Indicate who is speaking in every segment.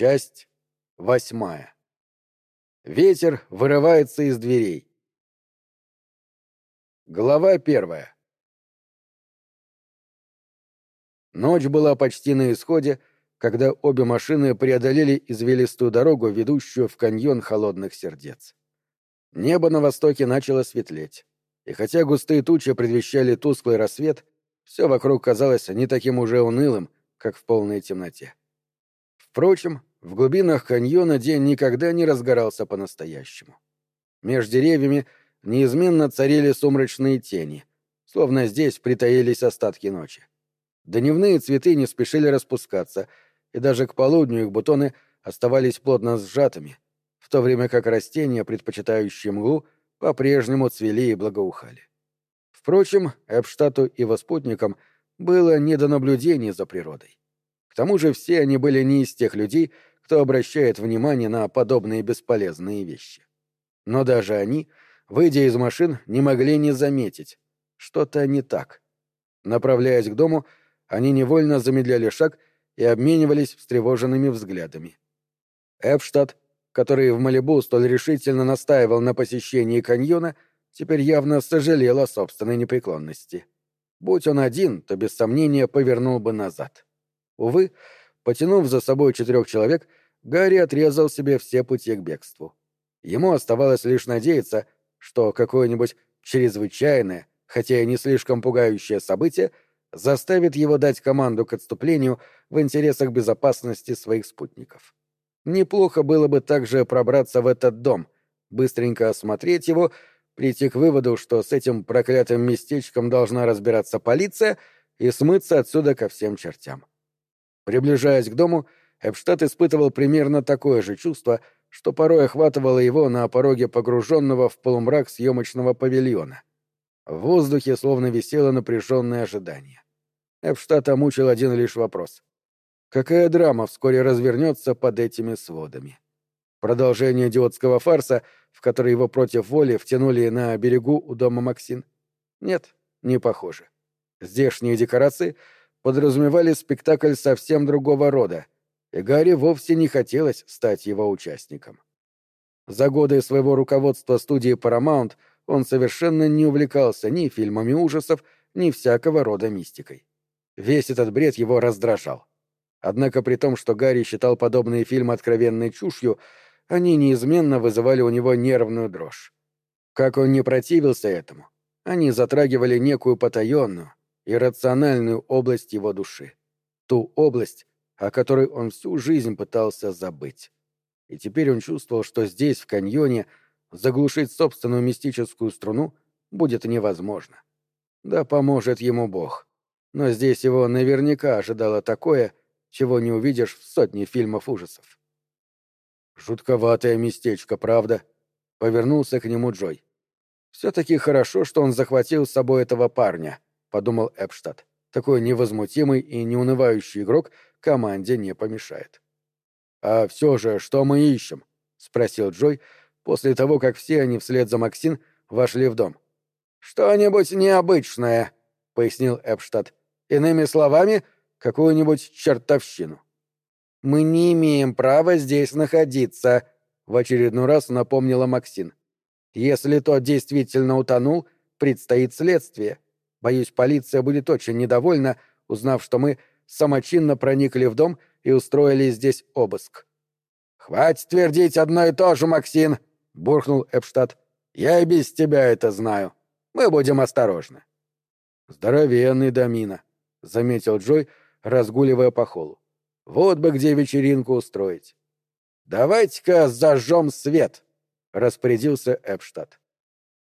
Speaker 1: Часть восьмая. Ветер вырывается из дверей. Глава первая. Ночь была почти на исходе, когда обе машины преодолели извилистую дорогу, ведущую в каньон холодных сердец. Небо на востоке начало светлеть, и хотя густые тучи предвещали тусклый рассвет, все вокруг казалось не таким уже унылым, как в полной темноте. Впрочем, в глубинах каньона день никогда не разгорался по-настоящему. Меж деревьями неизменно царили сумрачные тени, словно здесь притаились остатки ночи. Дневные цветы не спешили распускаться, и даже к полудню их бутоны оставались плотно сжатыми, в то время как растения, предпочитающие мглу, по-прежнему цвели и благоухали. Впрочем, Эпштату и его спутникам было не до наблюдений за природой. К тому же все они были не из тех людей, кто обращает внимание на подобные бесполезные вещи. Но даже они, выйдя из машин, не могли не заметить. Что-то не так. Направляясь к дому, они невольно замедляли шаг и обменивались встревоженными взглядами. Эпштадт, который в Малибу столь решительно настаивал на посещении каньона, теперь явно сожалел о собственной непреклонности. Будь он один, то без сомнения повернул бы назад. Увы, потянув за собой четырех человек, Гарри отрезал себе все пути к бегству. Ему оставалось лишь надеяться, что какое-нибудь чрезвычайное, хотя и не слишком пугающее событие заставит его дать команду к отступлению в интересах безопасности своих спутников. Неплохо было бы также пробраться в этот дом, быстренько осмотреть его, прийти к выводу, что с этим проклятым местечком должна разбираться полиция, и смыться отсюда ко всем чертям. Приближаясь к дому, Эпштадт испытывал примерно такое же чувство, что порой охватывало его на пороге погруженного в полумрак съемочного павильона. В воздухе словно висело напряженное ожидание. Эпштадта мучил один лишь вопрос. Какая драма вскоре развернется под этими сводами? Продолжение идиотского фарса, в который его против воли втянули на берегу у дома Максин? Нет, не похоже. Здешние декорации подразумевали спектакль совсем другого рода, и Гарри вовсе не хотелось стать его участником. За годы своего руководства студии Paramount он совершенно не увлекался ни фильмами ужасов, ни всякого рода мистикой. Весь этот бред его раздражал. Однако при том, что Гарри считал подобные фильмы откровенной чушью, они неизменно вызывали у него нервную дрожь. Как он не противился этому, они затрагивали некую потаенную, иррациональную область его души. Ту область, о которой он всю жизнь пытался забыть. И теперь он чувствовал, что здесь, в каньоне, заглушить собственную мистическую струну будет невозможно. Да поможет ему Бог. Но здесь его наверняка ожидало такое, чего не увидишь в сотне фильмов ужасов. «Жутковатое местечко, правда?» — повернулся к нему Джой. «Все-таки хорошо, что он захватил с собой этого парня», — подумал Эпштадт. «Такой невозмутимый и неунывающий игрок — команде не помешает. «А все же, что мы ищем?» — спросил Джой после того, как все они вслед за Максин вошли в дом. «Что-нибудь необычное», — пояснил Эпштадт. «Иными словами, какую-нибудь чертовщину». «Мы не имеем права здесь находиться», — в очередной раз напомнила Максин. «Если тот действительно утонул, предстоит следствие. Боюсь, полиция будет очень недовольна, узнав, что мы самочинно проникли в дом и устроили здесь обыск. «Хватит твердить одно и то же, Максин!» — буркнул Эпштадт. «Я и без тебя это знаю. Мы будем осторожны». «Здоровенный домина», — заметил Джой, разгуливая по холлу. «Вот бы где вечеринку устроить». «Давайте-ка зажжем свет», — распорядился Эпштадт.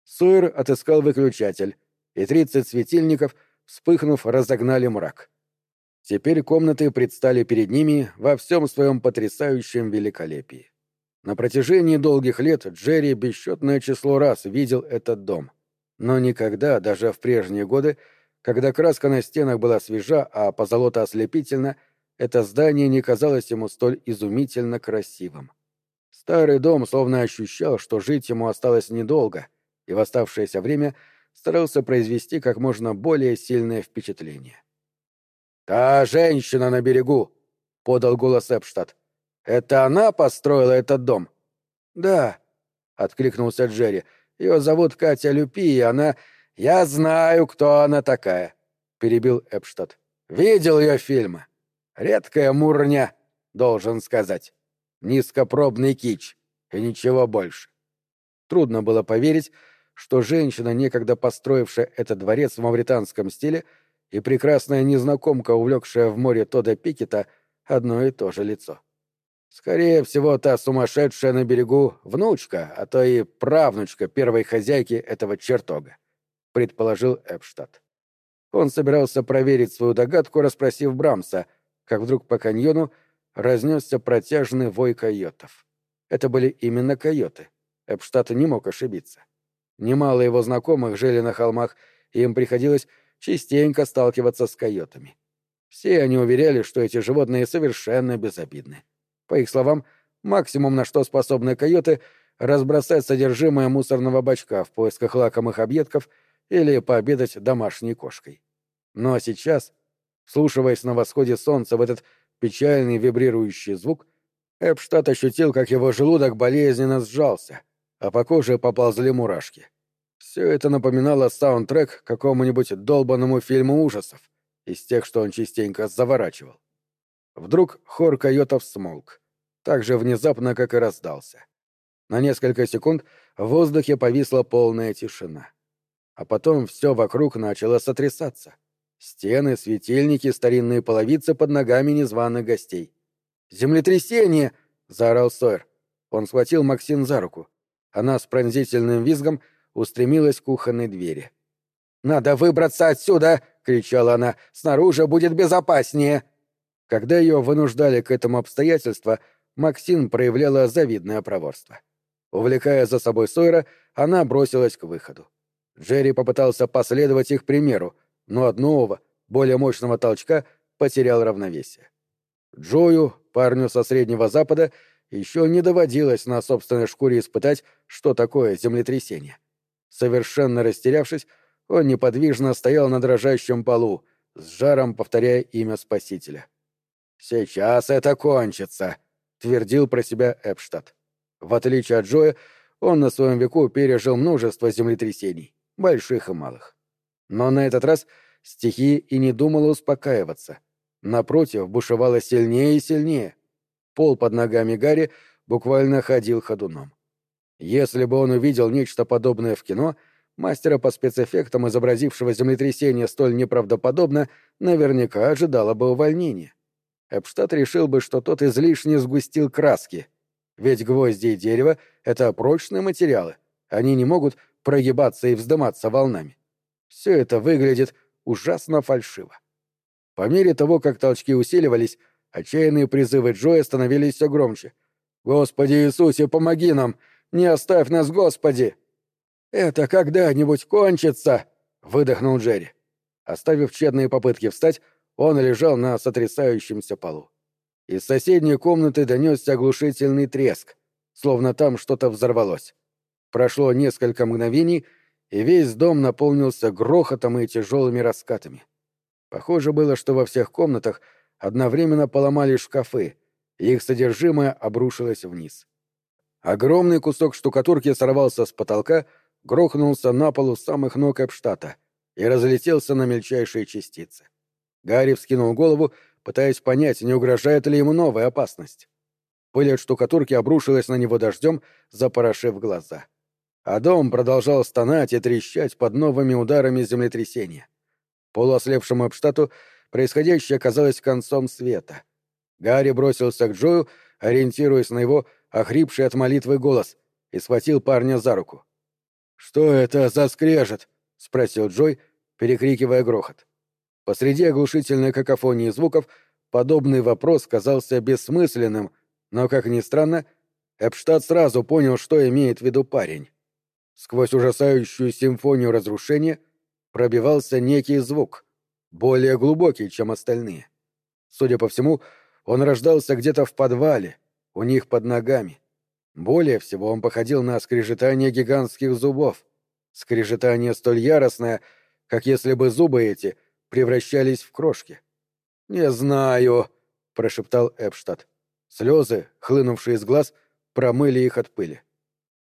Speaker 1: Сойер отыскал выключатель, и тридцать светильников, вспыхнув, разогнали мрак. Теперь комнаты предстали перед ними во всем своем потрясающем великолепии. На протяжении долгих лет Джерри бесчетное число раз видел этот дом. Но никогда, даже в прежние годы, когда краска на стенах была свежа, а позолота ослепительна, это здание не казалось ему столь изумительно красивым. Старый дом словно ощущал, что жить ему осталось недолго, и в оставшееся время старался произвести как можно более сильное впечатление. «Та женщина на берегу!» — подал голос Эпштадт. Это она построила этот дом?» «Да», — откликнулся Джерри. «Ее зовут Катя Люпи, и она...» «Я знаю, кто она такая», — перебил Эпштадт. «Видел ее фильмы. Редкая мурня, должен сказать. Низкопробный кич и ничего больше». Трудно было поверить, что женщина, некогда построившая этот дворец в мавританском стиле, и прекрасная незнакомка, увлекшая в море Тода Пикета, одно и то же лицо. Скорее всего, та сумасшедшая на берегу внучка, а то и правнучка первой хозяйки этого чертога, — предположил Эпштадт. Он собирался проверить свою догадку, расспросив Брамса, как вдруг по каньону разнесся протяжный вой койотов. Это были именно койоты. Эпштадт не мог ошибиться. Немало его знакомых жили на холмах, и им приходилось частенько сталкиваться с койотами. Все они уверяли, что эти животные совершенно безобидны. По их словам, максимум, на что способны койоты, разбросать содержимое мусорного бачка в поисках лакомых объедков или пообедать домашней кошкой. Но сейчас, слушаясь на восходе солнца в этот печальный вибрирующий звук, Эпштадт ощутил, как его желудок болезненно сжался, а по коже поползли мурашки. Все это напоминало саундтрек какому-нибудь долбанному фильму ужасов, из тех, что он частенько заворачивал. Вдруг хор койотов смолк так же внезапно, как и раздался. На несколько секунд в воздухе повисла полная тишина. А потом все вокруг начало сотрясаться. Стены, светильники, старинные половицы под ногами незваных гостей. «Землетрясение!» — заорал Сойер. Он схватил Максин за руку. Она с пронзительным визгом устремилась к кухонной двери. «Надо выбраться отсюда!» — кричала она. «Снаружи будет безопаснее!» Когда ее вынуждали к этому обстоятельству, Максин проявляла завидное проворство. Увлекая за собой Сойера, она бросилась к выходу. Джерри попытался последовать их примеру, но от нового, более мощного толчка потерял равновесие. Джою, парню со Среднего Запада, еще не доводилось на собственной шкуре испытать, что такое землетрясение. Совершенно растерявшись, он неподвижно стоял на дрожащем полу, с жаром повторяя имя Спасителя. «Сейчас это кончится», твердил про себя Эпштадт. В отличие от Джоя, он на своем веку пережил множество землетрясений, больших и малых. Но на этот раз стихия и не думала успокаиваться. Напротив, бушевала сильнее и сильнее. Пол под ногами Гарри буквально ходил ходуном. Если бы он увидел нечто подобное в кино, мастера по спецэффектам, изобразившего землетрясение столь неправдоподобно, наверняка ожидало бы увольнения. Эпштадт решил бы, что тот излишне сгустил краски. Ведь гвозди и дерево — это прочные материалы. Они не могут прогибаться и вздыматься волнами. Все это выглядит ужасно фальшиво. По мере того, как толчки усиливались, отчаянные призывы Джоя становились все громче. «Господи Иисусе, помоги нам! Не оставь нас, Господи!» «Это когда-нибудь кончится!» — выдохнул Джерри. Оставив тщетные попытки встать, он лежал на сотрясающемся полу. Из соседней комнаты донесся оглушительный треск, словно там что-то взорвалось. Прошло несколько мгновений, и весь дом наполнился грохотом и тяжелыми раскатами. Похоже было, что во всех комнатах одновременно поломали шкафы, и их содержимое обрушилось вниз. Огромный кусок штукатурки сорвался с потолка, грохнулся на полу самых ног Эпштата и разлетелся на мельчайшие частицы. Гарри вскинул голову, пытаясь понять, не угрожает ли ему новая опасность. Пыль от штукатурки обрушилась на него дождем, запорошив глаза. А дом продолжал стонать и трещать под новыми ударами землетрясения. Полуослепшему Эпштату происходящее казалось концом света. Гарри бросился к Джою, ориентируясь на его охрипший от молитвы голос, и схватил парня за руку. «Что это за скрежет?» — спросил Джой, перекрикивая грохот. Посреди оглушительной какофонии звуков подобный вопрос казался бессмысленным, но, как ни странно, Эпштадт сразу понял, что имеет в виду парень. Сквозь ужасающую симфонию разрушения пробивался некий звук, более глубокий, чем остальные. Судя по всему, он рождался где-то в подвале, у них под ногами. Более всего он походил на скрежетание гигантских зубов. Скрежетание столь яростное, как если бы зубы эти превращались в крошки. «Не знаю», — прошептал Эпштадт. Слезы, хлынувшие из глаз, промыли их от пыли.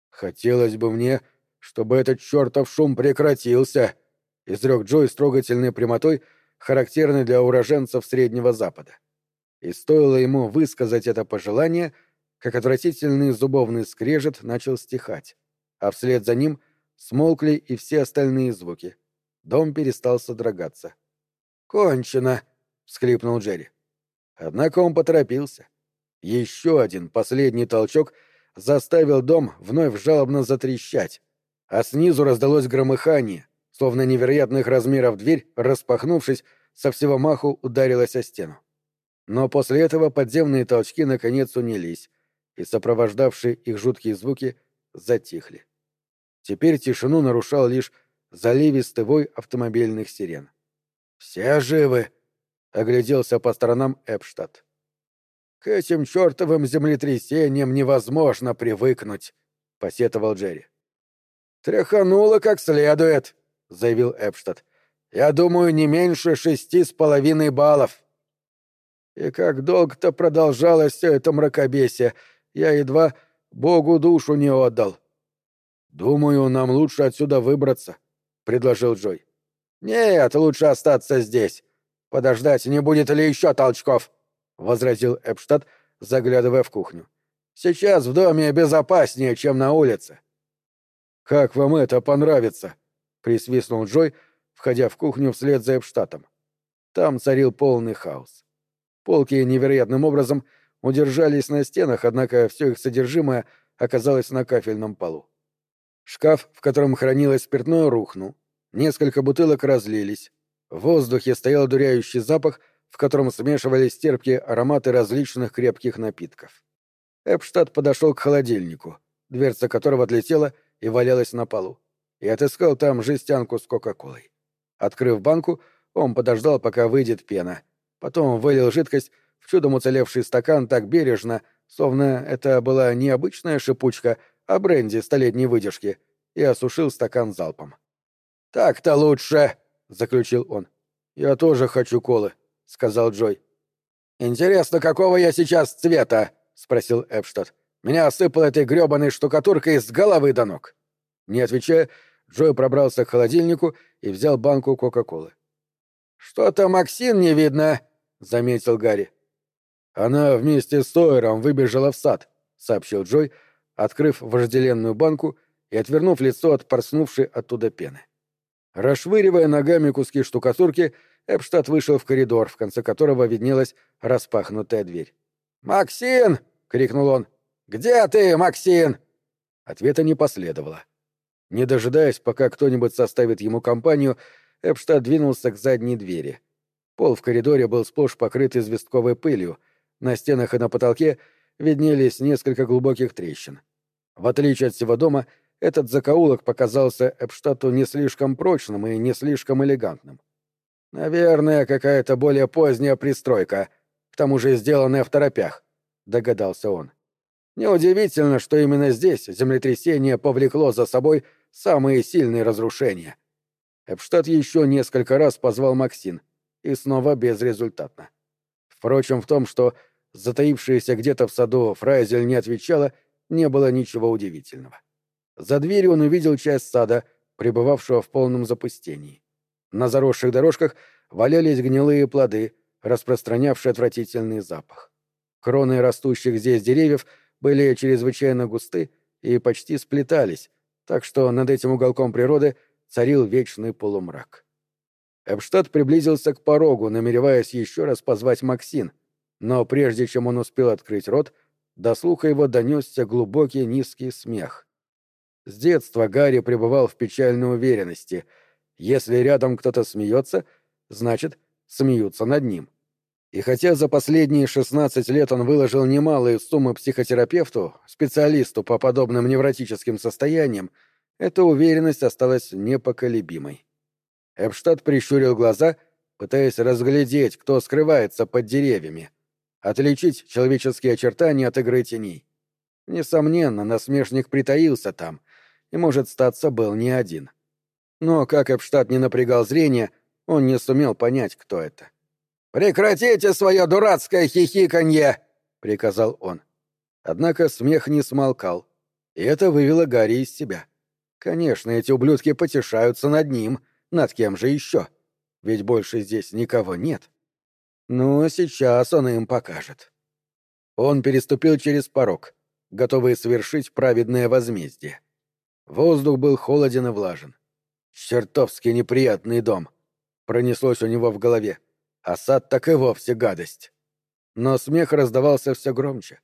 Speaker 1: «Хотелось бы мне, чтобы этот чертов шум прекратился», — изрек Джой с трогательной прямотой, характерной для уроженцев Среднего Запада. И стоило ему высказать это пожелание, как отвратительный зубовный скрежет начал стихать, а вслед за ним смолкли и все остальные звуки. Дом перестал содрогаться. «Кончено!» — всхлипнул Джерри. Однако он поторопился. Еще один последний толчок заставил дом вновь жалобно затрещать, а снизу раздалось громыхание, словно невероятных размеров дверь, распахнувшись, со всего маху ударилась о стену. Но после этого подземные толчки наконец унились, и сопровождавшие их жуткие звуки затихли. Теперь тишину нарушал лишь заливистый вой автомобильных сирен. «Все живы!» — огляделся по сторонам Эпштадт. «К этим чертовым землетрясениям невозможно привыкнуть», — посетовал Джерри. «Тряхануло как следует», — заявил Эпштадт. «Я думаю, не меньше шести с половиной баллов». И как долго-то продолжалось все это мракобесие, я едва Богу душу не отдал. «Думаю, нам лучше отсюда выбраться», — предложил Джой. «Нет, лучше остаться здесь. Подождать, не будет ли еще толчков», — возразил Эпштадт, заглядывая в кухню. «Сейчас в доме безопаснее, чем на улице». «Как вам это понравится?» — присвистнул Джой, входя в кухню вслед за Эпштадтом. Там царил полный хаос. Полки невероятным образом удержались на стенах, однако все их содержимое оказалось на кафельном полу. Шкаф, в котором хранилось спиртное, рухнул. Несколько бутылок разлились. В воздухе стоял дуряющий запах, в котором смешивались терпкие ароматы различных крепких напитков. Эпштадт подошел к холодильнику, дверца которого отлетела и валялась на полу, и отыскал там жестянку с Кока-Колой. Открыв банку, он подождал, пока выйдет пена. Потом вылил жидкость в чудом уцелевший стакан так бережно, словно это была не обычная шипучка, а бренди столетней выдержки, и осушил стакан залпом. «Так-то лучше», — заключил он. «Я тоже хочу колы», — сказал Джой. «Интересно, какого я сейчас цвета?» — спросил Эпштадт. «Меня осыпало этой грёбаной штукатуркой с головы до ног». Не отвечая, Джой пробрался к холодильнику и взял банку Кока-Колы. «Что-то Максин не видно», — заметил Гарри. «Она вместе с Сойером выбежала в сад», — сообщил Джой, открыв вожделенную банку и отвернув лицо от порснувшей оттуда пены. Расшвыривая ногами куски штукатурки, Эпштадт вышел в коридор, в конце которого виднелась распахнутая дверь. «Максин!» — крикнул он. «Где ты, Максин?» Ответа не последовало. Не дожидаясь, пока кто-нибудь составит ему компанию, Эпштадт двинулся к задней двери. Пол в коридоре был сплошь покрыт известковой пылью, на стенах и на потолке виднелись несколько глубоких трещин. В отличие от всего дома, этот закоулок показался Эпштату не слишком прочным и не слишком элегантным. «Наверное, какая-то более поздняя пристройка, к тому же сделанная в торопях», — догадался он. Неудивительно, что именно здесь землетрясение повлекло за собой самые сильные разрушения. Эпштадт еще несколько раз позвал Максин, и снова безрезультатно. Впрочем, в том, что затаившаяся где-то в саду Фрайзель не отвечала, не было ничего удивительного. За дверью он увидел часть сада, пребывавшего в полном запустении. На заросших дорожках валялись гнилые плоды, распространявшие отвратительный запах. Кроны растущих здесь деревьев были чрезвычайно густы и почти сплетались, так что над этим уголком природы царил вечный полумрак. Эпштадт приблизился к порогу, намереваясь еще раз позвать Максин, но прежде чем он успел открыть рот, до слуха его донесся глубокий низкий смех. С детства Гарри пребывал в печальной уверенности. Если рядом кто-то смеется, значит, смеются над ним. И хотя за последние 16 лет он выложил немалые суммы психотерапевту, специалисту по подобным невротическим состояниям, эта уверенность осталась непоколебимой. Эпштадт прищурил глаза, пытаясь разглядеть, кто скрывается под деревьями, отличить человеческие очертания от игры теней. Несомненно, насмешник притаился там — и, может, статься был не один. Но, как Эпштадт не напрягал зрение, он не сумел понять, кто это. «Прекратите свое дурацкое хихиканье!» — приказал он. Однако смех не смолкал, и это вывело Гарри из себя. Конечно, эти ублюдки потешаются над ним, над кем же еще? Ведь больше здесь никого нет. Но сейчас он им покажет. Он переступил через порог, готовый совершить праведное возмездие. Воздух был холоден и влажен. Чертовски неприятный дом. Пронеслось у него в голове. А сад так и вовсе гадость. Но смех раздавался все громче.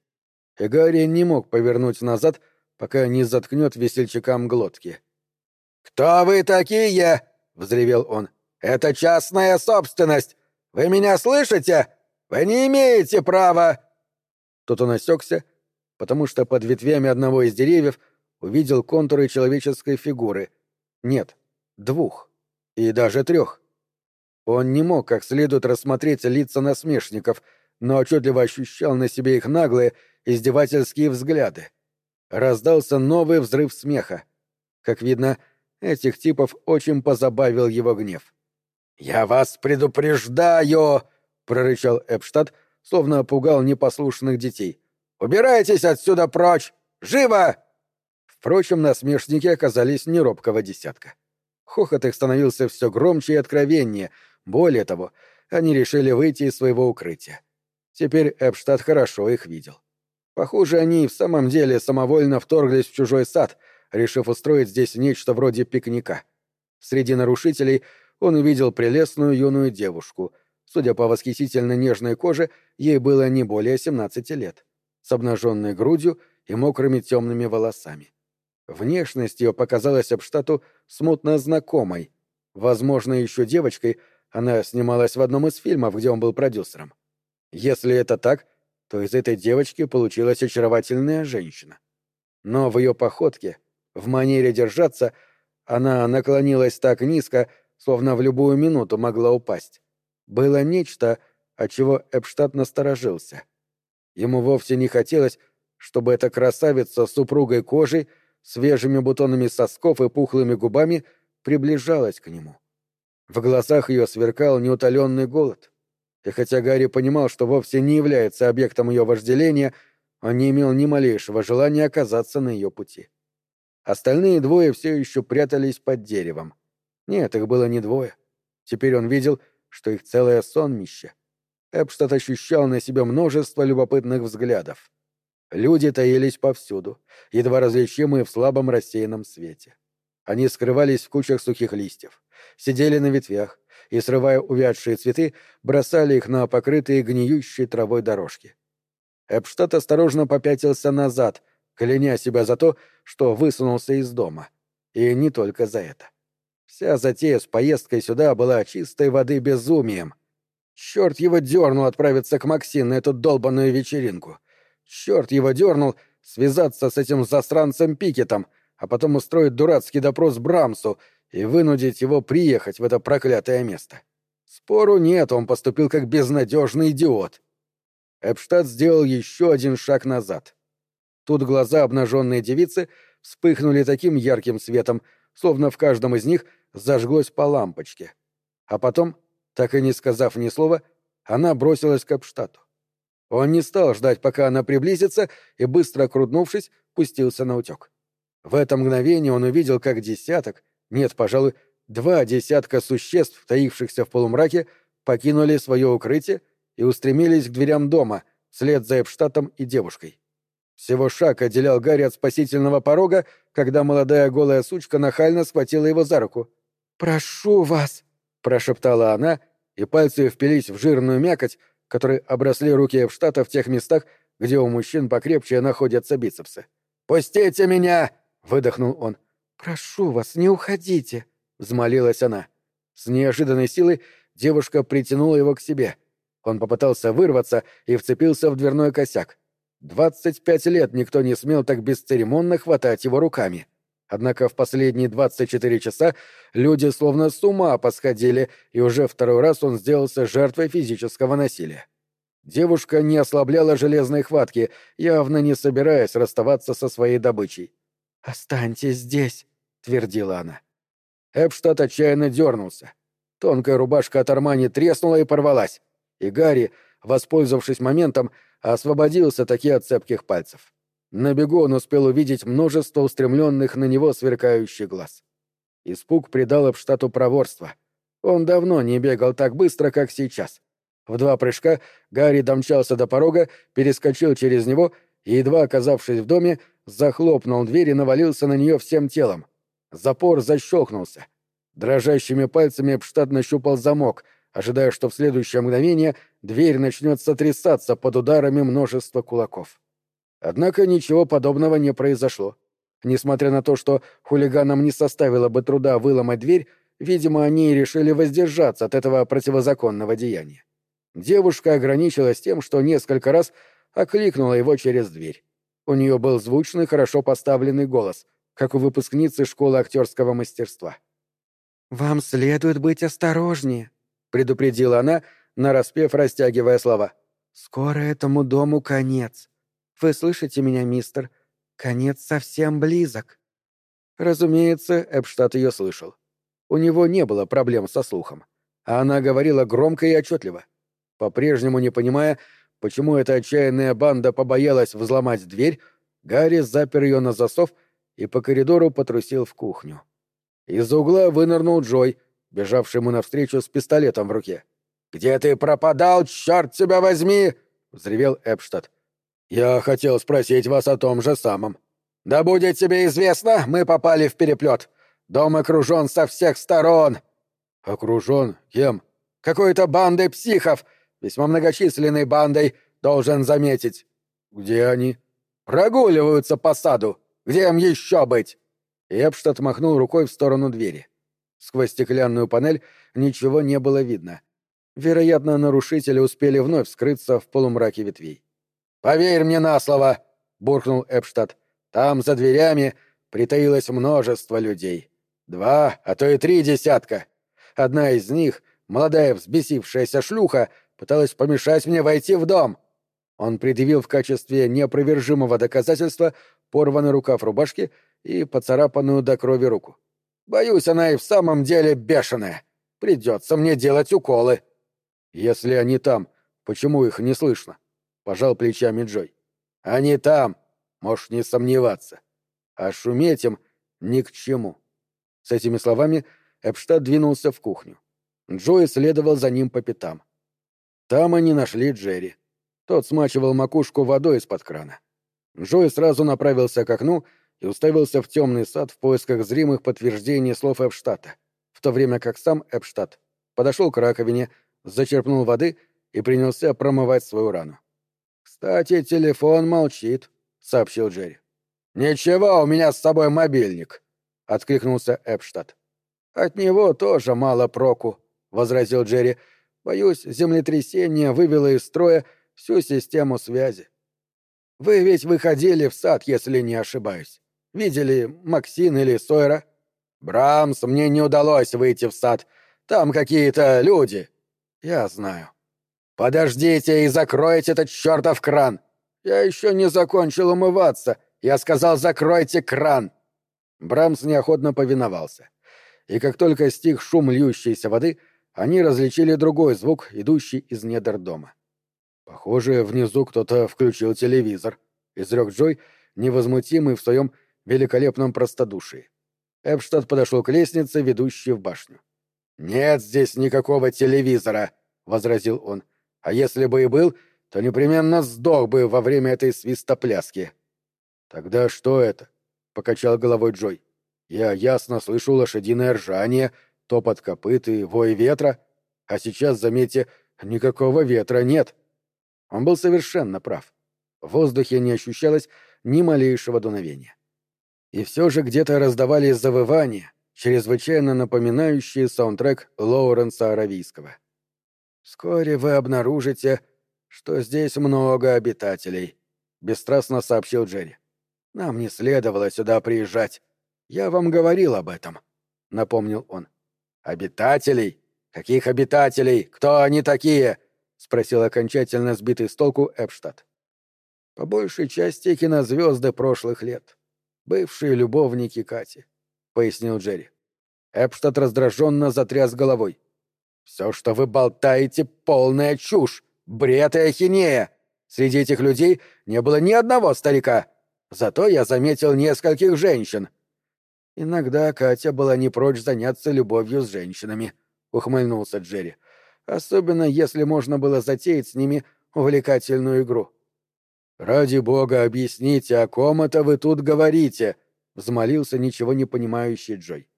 Speaker 1: И Гарри не мог повернуть назад, пока не заткнет весельчакам глотки. «Кто вы такие?» — взревел он. «Это частная собственность! Вы меня слышите? Вы не имеете права!» Тут он осекся, потому что под ветвями одного из деревьев увидел контуры человеческой фигуры. Нет, двух. И даже трех. Он не мог как следует рассмотреть лица насмешников, но отчетливо ощущал на себе их наглые, издевательские взгляды. Раздался новый взрыв смеха. Как видно, этих типов очень позабавил его гнев. «Я вас предупреждаю!» — прорычал Эпштадт, словно опугал непослушных детей. «Убирайтесь отсюда прочь! Живо!» Впрочем, насмешники оказались неробкого десятка. Хохот их становился все громче и откровеннее. Более того, они решили выйти из своего укрытия. Теперь Эпштадт хорошо их видел. Похоже, они в самом деле самовольно вторглись в чужой сад, решив устроить здесь нечто вроде пикника. Среди нарушителей он увидел прелестную юную девушку. Судя по восхитительно нежной коже, ей было не более 17 лет, с обнаженной грудью и мокрыми темными волосами. Внешность ее показалась Обштату смутно знакомой. Возможно, еще девочкой она снималась в одном из фильмов, где он был продюсером. Если это так, то из этой девочки получилась очаровательная женщина. Но в ее походке, в манере держаться, она наклонилась так низко, словно в любую минуту могла упасть. Было нечто, от чего Эпштадт насторожился. Ему вовсе не хотелось, чтобы эта красавица с супругой кожей, свежими бутонами сосков и пухлыми губами приближалась к нему. В глазах ее сверкал неутоленный голод. И хотя Гарри понимал, что вовсе не является объектом ее вожделения, он не имел ни малейшего желания оказаться на ее пути. Остальные двое все еще прятались под деревом. Нет, их было не двое. Теперь он видел, что их целое сонмище. Эпштадт ощущал на себе множество любопытных взглядов. Люди таились повсюду, едва различимые в слабом рассеянном свете. Они скрывались в кучах сухих листьев, сидели на ветвях и, срывая увядшие цветы, бросали их на покрытые гниющей травой дорожки. Эпштадт осторожно попятился назад, кляня себя за то, что высунулся из дома. И не только за это. Вся затея с поездкой сюда была чистой воды безумием. Черт его дернул отправиться к Максин на эту долбанную вечеринку. Черт его дернул связаться с этим засранцем Пикетом, а потом устроить дурацкий допрос Брамсу и вынудить его приехать в это проклятое место. Спору нет, он поступил как безнадежный идиот. Эпштадт сделал еще один шаг назад. Тут глаза обнаженной девицы вспыхнули таким ярким светом, словно в каждом из них зажглось по лампочке. А потом, так и не сказав ни слова, она бросилась к Апштату. Он не стал ждать, пока она приблизится, и, быстро крутнувшись, пустился на утек. В это мгновение он увидел, как десяток, нет, пожалуй, два десятка существ, таившихся в полумраке, покинули свое укрытие и устремились к дверям дома, вслед за Эпштатом и девушкой. Всего шаг отделял Гарри от спасительного порога, когда молодая голая сучка нахально схватила его за руку. «Прошу вас!» — прошептала она, и пальцы впились в жирную мякоть, которой обросли руки в штата в тех местах, где у мужчин покрепче находятся бицепсы. «Пустите меня!» — выдохнул он. «Прошу вас, не уходите!» — взмолилась она. С неожиданной силой девушка притянула его к себе. Он попытался вырваться и вцепился в дверной косяк. Двадцать пять лет никто не смел так бесцеремонно хватать его руками. Однако в последние 24 часа люди словно с ума посходили, и уже второй раз он сделался жертвой физического насилия. Девушка не ослабляла железной хватки, явно не собираясь расставаться со своей добычей. «Останьтесь здесь», — твердила она. Эпштадт отчаянно дернулся. Тонкая рубашка от Армани треснула и порвалась, и Гарри, воспользовавшись моментом, освободился таки от цепких пальцев. На бегу он успел увидеть множество устремленных на него сверкающих глаз. Испуг придал Эпштату проворства. Он давно не бегал так быстро, как сейчас. В два прыжка Гарри домчался до порога, перескочил через него и, едва оказавшись в доме, захлопнул дверь и навалился на нее всем телом. Запор защелкнулся. Дрожащими пальцами Эпштадт нащупал замок, ожидая, что в следующее мгновение дверь начнет сотрясаться под ударами множества кулаков. Однако ничего подобного не произошло. Несмотря на то, что хулиганам не составило бы труда выломать дверь, видимо, они решили воздержаться от этого противозаконного деяния. Девушка ограничилась тем, что несколько раз окликнула его через дверь. У нее был звучный, хорошо поставленный голос, как у выпускницы школы актерского мастерства.
Speaker 2: «Вам следует быть осторожнее», — предупредила она, нараспев, растягивая слова. «Скоро этому дому конец. Вы слышите меня, мистер? Конец совсем близок».
Speaker 1: Разумеется, Эпштадт ее слышал. У него не было проблем со слухом, а она говорила громко и отчетливо. По-прежнему не понимая, почему эта отчаянная банда побоялась взломать дверь, Гарри запер ее на засов и по коридору потрусил в кухню. Из угла вынырнул Джой, бежавший ему навстречу с пистолетом в руке. «Где ты пропадал, черт тебя возьми!» — взревел Эпштадт. «Я хотел спросить вас о том же самом». «Да будет тебе известно, мы попали в переплет. Дом окружен со всех сторон». «Окружен? Кем?» «Какой-то бандой психов, весьма многочисленной бандой, должен заметить». «Где они?» «Прогуливаются по саду. Где им еще быть?» Эпштадт махнул рукой в сторону двери. Сквозь стеклянную панель ничего не было видно. Вероятно, нарушители успели вновь скрыться в полумраке ветвей. «Поверь мне на слово!» — буркнул Эпштадт. «Там, за дверями, притаилось множество людей. Два, а то и три десятка. Одна из них, молодая взбесившаяся шлюха, пыталась помешать мне войти в дом». Он предъявил в качестве неопровержимого доказательства порванный рукав рубашки и поцарапанную до крови руку. «Боюсь, она и в самом деле бешеная. Придется мне делать уколы». «Если они там, почему их не слышно?» — пожал плечами Джой. «Они там, можешь не сомневаться. А шуметь им ни к чему». С этими словами Эпштадт двинулся в кухню. Джой следовал за ним по пятам. Там они нашли Джерри. Тот смачивал макушку водой из-под крана. Джой сразу направился к окну и уставился в темный сад в поисках зримых подтверждений слов Эпштадта, в то время как сам Эпштадт подошел к раковине, зачерпнул воды и принялся промывать свою рану. «Кстати, телефон молчит», — сообщил Джерри. «Ничего, у меня с собой мобильник», — откликнулся Эпштадт. «От него тоже мало проку», — возразил Джерри. «Боюсь, землетрясение вывело из строя всю систему связи». «Вы ведь выходили в сад, если не ошибаюсь. Видели Максин или Сойера?» «Брамс, мне не удалось выйти в сад. Там какие-то люди». «Я знаю». «Подождите и закройте этот чертов кран!» «Я еще не закончил умываться. Я сказал, закройте кран!» Брамс неохотно повиновался. И как только стих шум льющейся воды, они различили другой звук, идущий из недр дома. «Похоже, внизу кто-то включил телевизор», — изрек Джой, невозмутимый в своем великолепном простодушии. Эпштадт подошел к лестнице, ведущей в башню. «Нет здесь никакого телевизора», — возразил он. «А если бы и был, то непременно сдох бы во время этой свистопляски». «Тогда что это?» — покачал головой Джой. «Я ясно слышу лошадиное ржание, топот копыт и вой ветра, а сейчас, заметьте, никакого ветра нет». Он был совершенно прав. В воздухе не ощущалось ни малейшего дуновения. И все же где-то раздавались завывания, чрезвычайно напоминающие саундтрек Лоуренса Аравийского. «Вскоре вы обнаружите, что здесь много обитателей», — бесстрастно сообщил Джерри. «Нам не следовало сюда приезжать. Я вам говорил об этом», — напомнил он. «Обитателей? Каких обитателей? Кто они такие?» — спросил окончательно сбитый с толку Эпштадт. «По большей части кинозвезды прошлых лет бывшие любовники Кати», — пояснил Джерри. Эпштадт раздраженно затряс головой. «Все, что вы болтаете, полная чушь, бред и ахинея. Среди этих людей не было ни одного старика. Зато я заметил нескольких женщин. Иногда Катя была не прочь заняться любовью с женщинами, ухмыльнулся Джерри. Особенно если можно было затеять с ними увлекательную игру. Ради бога, объясните, о ком это вы тут говорите? взмолился ничего не понимающий Джой.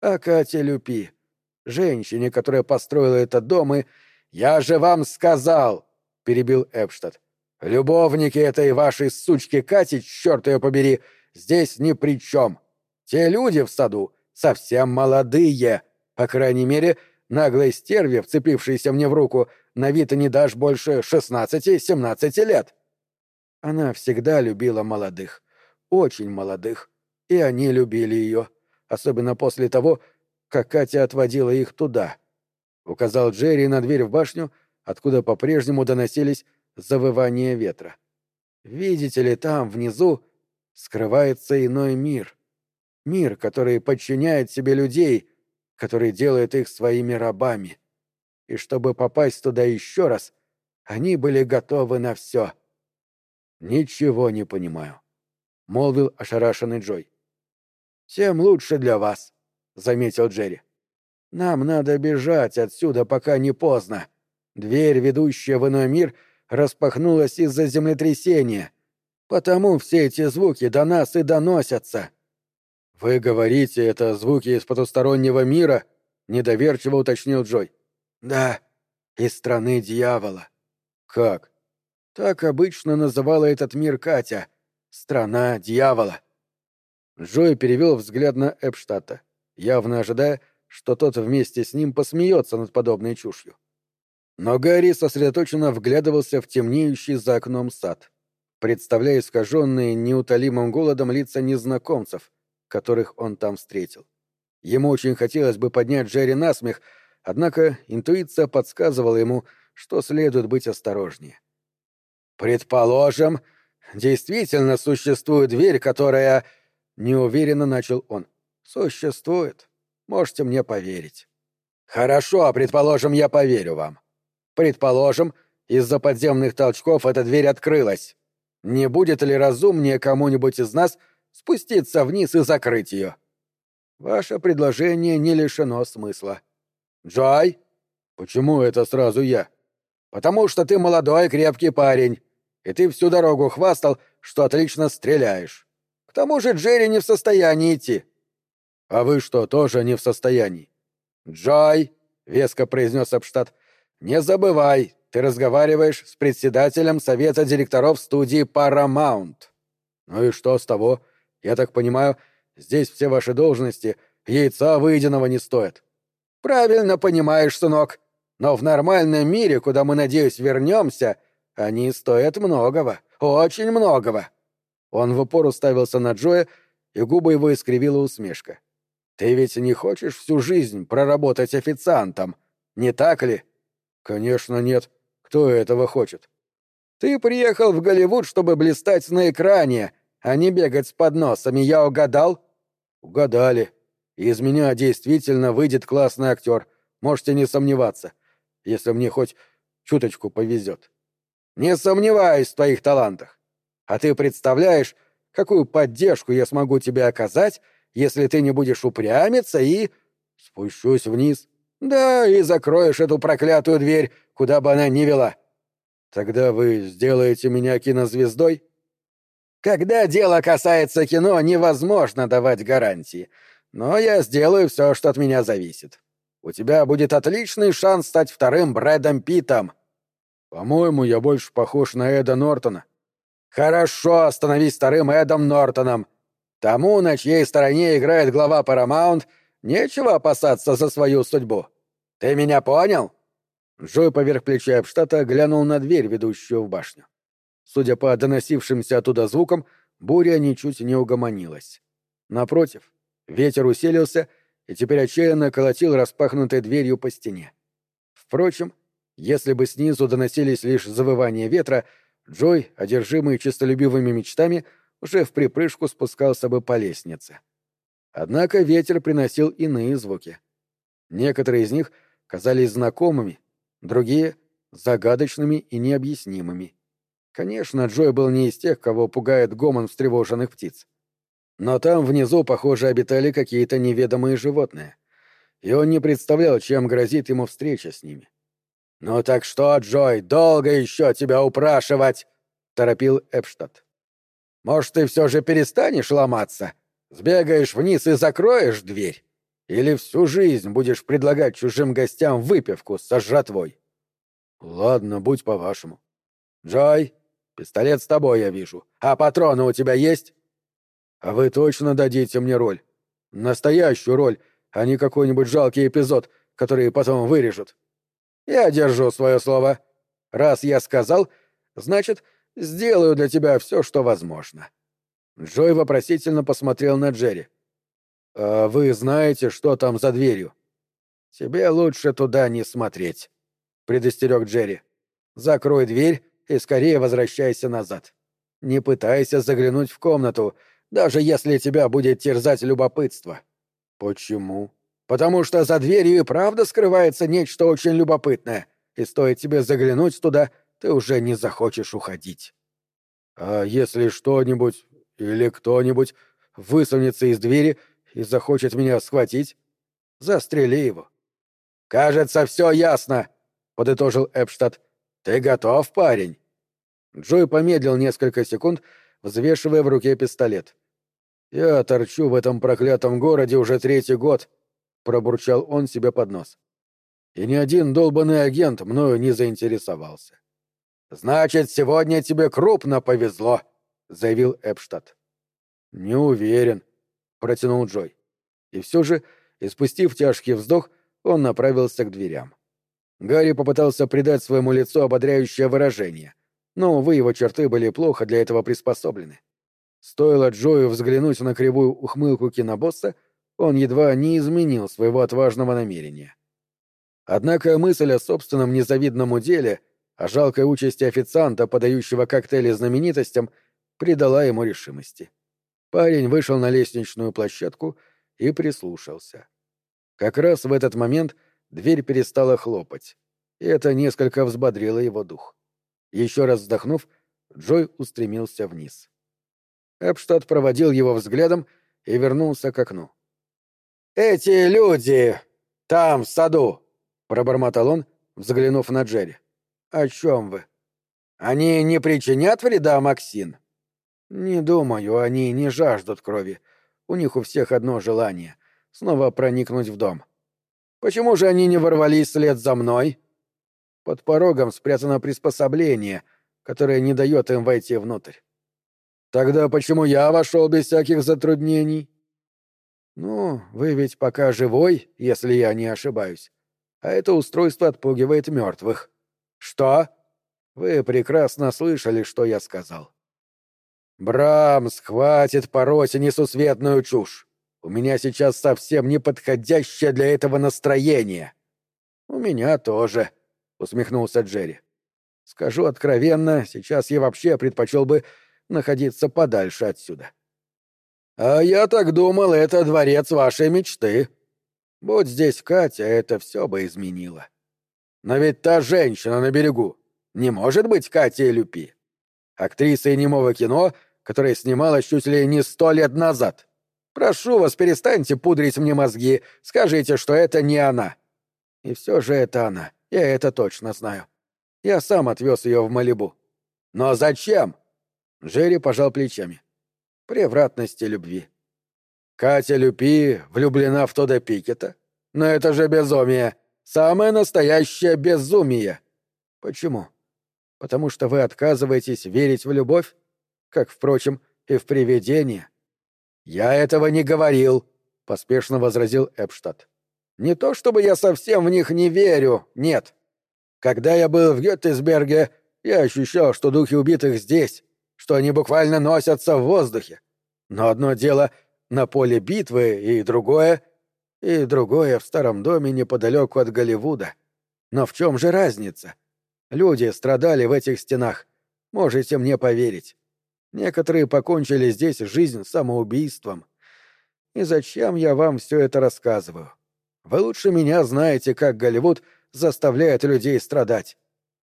Speaker 1: О Кате Люпи, женщине, которая построила этот дом и... «Я же вам сказал!» — перебил Эпштадт. «Любовники этой вашей сучки Кати, черт ее побери, здесь ни при чем. Те люди в саду совсем молодые. По крайней мере, наглой стерве, вцепившейся мне в руку, на вид не дашь больше шестнадцати-семнадцати лет». Она всегда любила молодых, очень молодых, и они любили ее, особенно после того, как Катя отводила их туда — указал Джерри на дверь в башню, откуда по-прежнему доносились завывания ветра. Видите ли, там, внизу, скрывается иной мир. Мир, который подчиняет себе людей, который делает их своими рабами. И чтобы попасть туда еще раз, они были готовы на все. «Ничего не понимаю», — молвил ошарашенный Джой. «Тем лучше для вас», — заметил Джерри. Нам надо бежать отсюда, пока не поздно. Дверь, ведущая в иной мир, распахнулась из-за землетрясения. Потому все эти звуки до нас и доносятся. Вы говорите, это звуки из потустороннего мира? Недоверчиво уточнил Джой. Да, из страны дьявола. Как? Так обычно называла этот мир Катя. Страна дьявола. Джой перевел взгляд на Эпштадта, явно ожидая, что тот вместе с ним посмеется над подобной чушью. Но Гарри сосредоточенно вглядывался в темнеющий за окном сад, представляя искаженные неутолимым голодом лица незнакомцев, которых он там встретил. Ему очень хотелось бы поднять Джерри на смех, однако интуиция подсказывала ему, что следует быть осторожнее. «Предположим, действительно существует дверь, которая...» — неуверенно начал он. «Существует», Можете мне поверить. Хорошо, предположим, я поверю вам. Предположим, из-за подземных толчков эта дверь открылась. Не будет ли разумнее кому-нибудь из нас спуститься вниз и закрыть ее? Ваше предложение не лишено смысла. Джой? Почему это сразу я? Потому что ты молодой крепкий парень, и ты всю дорогу хвастал, что отлично стреляешь. К тому же Джерри не в состоянии идти. «А вы что, тоже не в состоянии?» «Джой!» — веско произнес Обштадт. «Не забывай, ты разговариваешь с председателем совета директоров студии Paramount». «Ну и что с того? Я так понимаю, здесь все ваши должности яйца выеденного не стоят». «Правильно понимаешь, сынок. Но в нормальном мире, куда мы, надеюсь, вернемся, они стоят многого, очень многого». Он в упор уставился на Джоя, и губы его искривила усмешка. Ты ведь не хочешь всю жизнь проработать официантом, не так ли? Конечно, нет. Кто этого хочет? Ты приехал в Голливуд, чтобы блистать на экране, а не бегать с подносами. Я угадал? Угадали. Из меня действительно выйдет классный актер. Можете не сомневаться, если мне хоть чуточку повезет. Не сомневаюсь в твоих талантах. А ты представляешь, какую поддержку я смогу тебе оказать, если ты не будешь упрямиться и... Спущусь вниз. Да, и закроешь эту проклятую дверь, куда бы она ни вела. Тогда вы сделаете меня кинозвездой? Когда дело касается кино, невозможно давать гарантии. Но я сделаю все, что от меня зависит. У тебя будет отличный шанс стать вторым Брэдом Питом. По-моему, я больше похож на Эда Нортона. Хорошо, становись вторым Эдом Нортоном. Тому, на чьей стороне играет глава Paramount, нечего опасаться за свою судьбу. Ты меня понял?» Джой поверх плеча Эпштата глянул на дверь, ведущую в башню. Судя по доносившимся оттуда звукам, буря ничуть не угомонилась. Напротив, ветер усилился и теперь отчаянно колотил распахнутой дверью по стене. Впрочем, если бы снизу доносились лишь завывания ветра, Джой, одержимый честолюбивыми мечтами, уже в припрыжку спускался бы по лестнице. Однако ветер приносил иные звуки. Некоторые из них казались знакомыми, другие — загадочными и необъяснимыми. Конечно, Джой был не из тех, кого пугает гомон встревоженных птиц. Но там внизу, похоже, обитали какие-то неведомые животные. И он не представлял, чем грозит ему встреча с ними. «Ну так что, Джой, долго еще тебя упрашивать?» — торопил Эпштадт. «Может, ты все же перестанешь ломаться? Сбегаешь вниз и закроешь дверь? Или всю жизнь будешь предлагать чужим гостям выпивку со жратвой?» «Ладно, будь по-вашему». «Джой, Пистолет с тобой, я вижу. А патроны у тебя есть? А вы точно дадите мне роль? Настоящую роль, а не какой-нибудь жалкий эпизод, который потом вырежут. Я держу свое слово. Раз я сказал, значит, сделаю для тебя все, что возможно. Джой вопросительно посмотрел на Джерри. «А вы знаете, что там за дверью?» «Тебе лучше туда не смотреть», — предостерег Джерри. «Закрой дверь и скорее возвращайся назад. Не пытайся заглянуть в комнату, даже если тебя будет терзать любопытство. Почему? Потому что за дверью и правда скрывается нечто очень любопытное, и стоит тебе заглянуть туда, ты уже не захочешь уходить. А если что-нибудь или кто-нибудь высунется из двери и захочет меня схватить, застрели его. «Кажется, все ясно», — подытожил Эпштадт. «Ты готов, парень?» Джой помедлил несколько секунд, взвешивая в руке пистолет. «Я торчу в этом проклятом городе уже третий год», — пробурчал он себе под нос. «И ни один долбанный агент мною не заинтересовался». «Значит, сегодня тебе крупно повезло», — заявил Эпштадт. «Не уверен», — протянул Джой. И все же, испустив тяжкий вздох, он направился к дверям. Гарри попытался придать своему лицу ободряющее выражение, но, увы, его черты были плохо для этого приспособлены. Стоило Джою взглянуть на кривую ухмылку кинобосса, он едва не изменил своего отважного намерения. Однако мысль о собственном незавидном деле, о жалкой участи официанта, подающего коктейли знаменитостям, придала ему решимости. Парень вышел на лестничную площадку и прислушался. Как раз в этот момент дверь перестала хлопать, и это несколько взбодрило его дух. Еще раз вздохнув, Джой устремился вниз. Эпштадт проводил его взглядом и вернулся к окну. «Эти люди там, в саду!» — пробормотал он, взглянув на Джерри. «О чем вы?» «Они не причинят вреда, Максин?» «Не думаю, они не жаждут крови. У них у всех одно желание — снова проникнуть в дом». Почему же они не ворвались вслед за мной? Под порогом спрятано приспособление, которое не дает им войти внутрь. Тогда почему я вошел без всяких затруднений? Ну, вы ведь пока живой, если я не ошибаюсь. А это устройство отпугивает мертвых. Что? Вы прекрасно слышали, что я сказал. Брамс, хватит пороть несусветную чушь. У меня сейчас совсем неподходящее для этого настроение. У меня тоже, усмехнулся Джерри. Скажу откровенно, сейчас я вообще предпочел бы находиться подальше отсюда. А я так думал, это дворец вашей мечты. Будь здесь Катя, это все бы изменило. Но ведь та женщина на берегу не может быть Катей Люпи. Актриса немого кино, которая снималась чуть ли не сто лет назад. Прошу вас, перестаньте пудрить мне мозги, скажите, что это не она. И все же это она, я это точно знаю. Я сам отвез ее в Малибу. Но зачем? Джерри пожал плечами. Превратности любви. Катя Люпи влюблена в Тода Пикета? Но это же безумие. Самое настоящее безумие. Почему? Потому что вы отказываетесь верить в любовь? Как, впрочем, и в привидения. «Я этого не говорил», — поспешно возразил Эпштадт. «Не то чтобы я совсем в них не верю, нет. Когда я был в Геттесберге, я ощущал, что духи убитых здесь, что они буквально носятся в воздухе. Но одно дело на поле битвы, и другое... И другое в старом доме неподалеку от Голливуда. Но в чем же разница? Люди страдали в этих стенах. Можете мне поверить. Некоторые покончили здесь жизнь самоубийством. И зачем я вам все это рассказываю? Вы лучше меня знаете, как Голливуд заставляет людей страдать.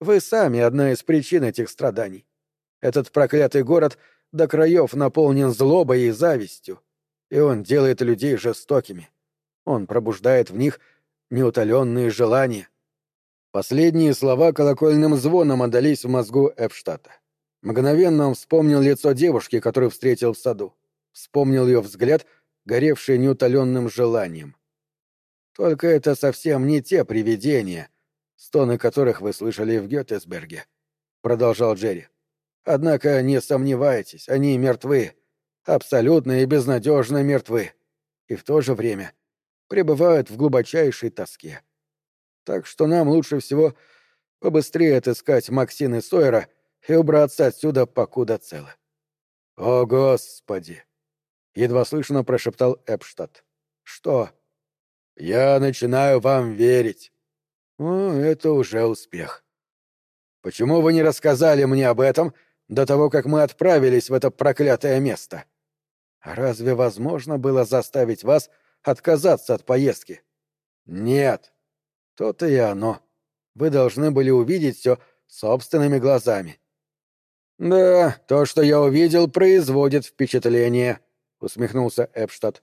Speaker 1: Вы сами одна из причин этих страданий. Этот проклятый город до краев наполнен злобой и завистью, и он делает людей жестокими. Он пробуждает в них неутоленные желания. Последние слова колокольным звоном отдались в мозгу Эпштата. Мгновенно он вспомнил лицо девушки, которую встретил в саду. Вспомнил ее взгляд, горевший неутоленным желанием. Только это совсем не те привидения, стоны которых вы слышали в Гетесберге, — продолжал Джерри. Однако не сомневайтесь, они мертвы, абсолютно и безнадежно мертвы, и в то же время пребывают в глубочайшей тоске. Так что нам лучше всего побыстрее отыскать Максины Сойера и убраться отсюда, покуда целы. — О, Господи! — едва слышно прошептал Эпштадт. — Что? — Я начинаю вам верить. — О, это уже успех. — Почему вы не рассказали мне об этом до того, как мы отправились в это проклятое место? Разве возможно было заставить вас отказаться от поездки? — Нет. То-то и оно. Вы должны были увидеть все собственными глазами. «Да, то, что я увидел, производит впечатление», — усмехнулся Эпштадт.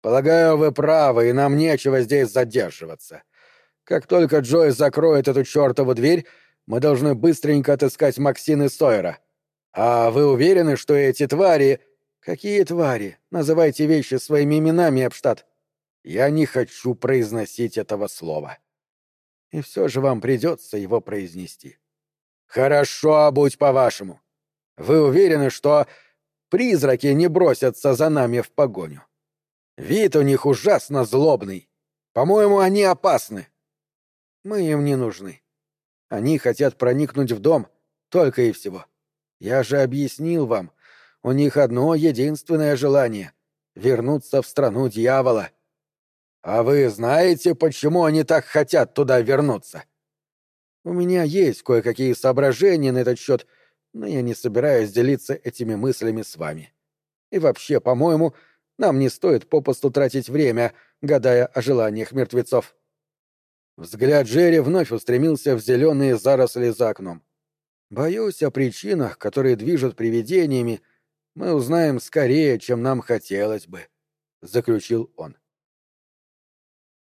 Speaker 1: «Полагаю, вы правы, и нам нечего здесь задерживаться. Как только Джой закроет эту чертову дверь, мы должны быстренько отыскать Максины Сойера. А вы уверены, что эти твари...» «Какие твари? Называйте вещи своими именами, Эпштадт». «Я не хочу произносить этого слова». «И все же вам придется его произнести». «Хорошо, будь по-вашему. Вы уверены, что призраки не бросятся за нами в погоню? Вид у них ужасно злобный. По-моему, они опасны. Мы им не нужны. Они хотят проникнуть в дом, только и всего. Я же объяснил вам, у них одно единственное желание — вернуться в страну дьявола. А вы знаете, почему они так хотят туда вернуться? У меня есть кое-какие соображения на этот счет — но я не собираюсь делиться этими мыслями с вами. И вообще, по-моему, нам не стоит попусту тратить время, гадая о желаниях мертвецов. Взгляд Джерри вновь устремился в зеленые заросли за окном. Боюсь, о причинах, которые движут привидениями, мы узнаем скорее, чем нам хотелось бы, — заключил он. —